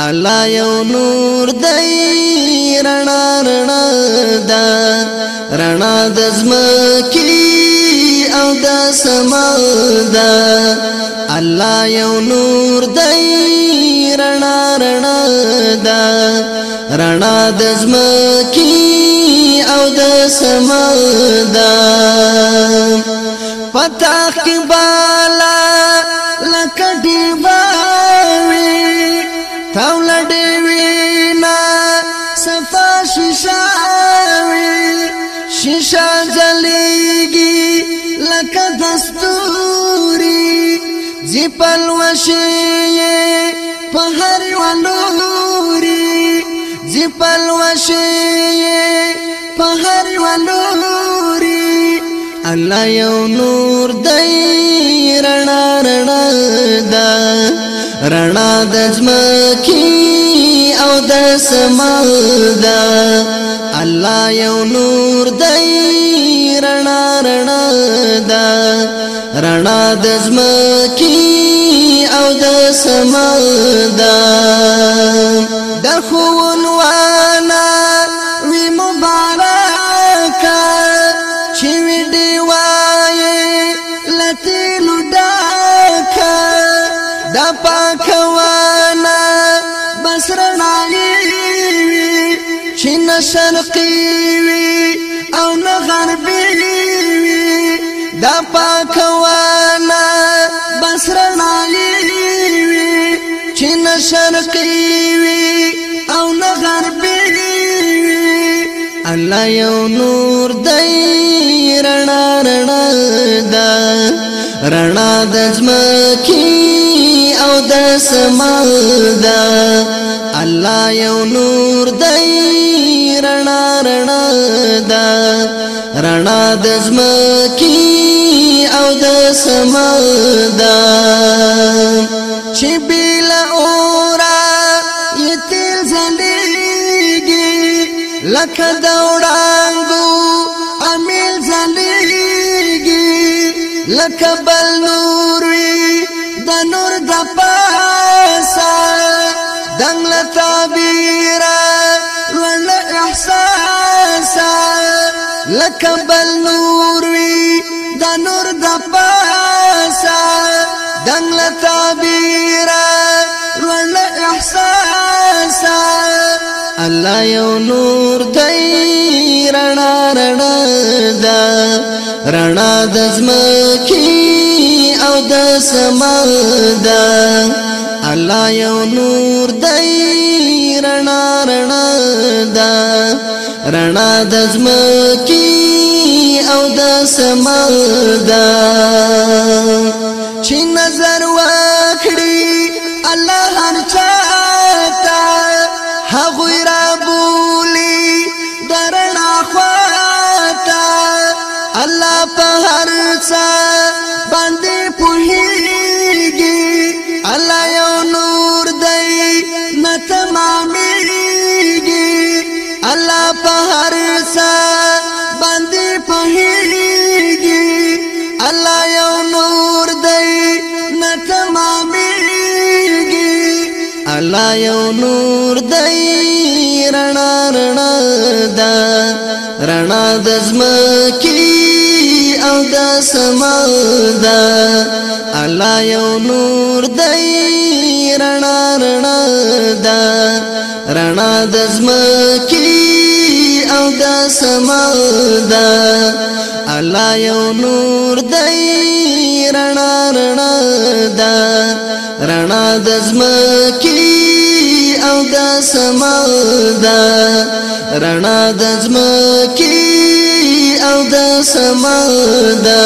الله یو نور دی رڼا رڼا دا رڼا د زمکی او د سما دا الله یو نور دی رڼا رڼا دا رڼا د زمکی او د سما دا پتاخ کې بالا شیشا وی شیشا جلیگی لکا دستوری زی پلوشی پہر ولوری زی پلوشی پہر ولوری اللہ یو نور دی رنا رنا دا رڼا د ځمکې او د سما ده الله یو نور دی رڼا رڼا ده رڼا د ځمکې او د سما ده د خو چې نه شرقي وي او نه غربي وي دا پاکوانا بسرنا لوي چې نه شرقي وي او نه غربي وي الله یو نور دی رڼا رڼا دا رڼا د ځمکې او د سما دا الله یو نور دی رڼا رڼا دا رڼا د زمکی او د سما دا چې بل اورا یتل زندګي لکه د وړانګو امیل زندګي لکه بل نور وی د نور د پاسا دنګ لتا بیره زکه بل نور وی د نور د پاسا دنګل تعبیر ورن احساس الله یو نور دی رڼا رڼا دا رڼا د زمکی او د سما دا الله یو نور دی رڼا رڼا دا رڼا د زمکی او د سما دا چې نظر واخړي الله هر چا تا هغه را بولی درنا خواتا الله په هر څا باندې پوهیږي الله یو نور دی نه تمامي الله یو نور دی رڼا رڼا دا رڼا د زمکی او د سما دا الله یو نور دی رڼا رڼا دا رڼا د زمکی او د سما دا الله یو نور دی رڼا رڼا دا رڼا د زمکی او د سما دا رڼا د زمکی او د سما دا